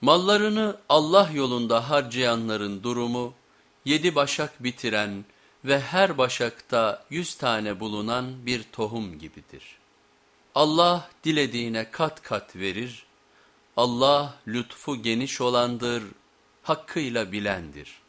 Mallarını Allah yolunda harcayanların durumu, yedi başak bitiren ve her başakta yüz tane bulunan bir tohum gibidir. Allah dilediğine kat kat verir, Allah lütfu geniş olandır, hakkıyla bilendir.''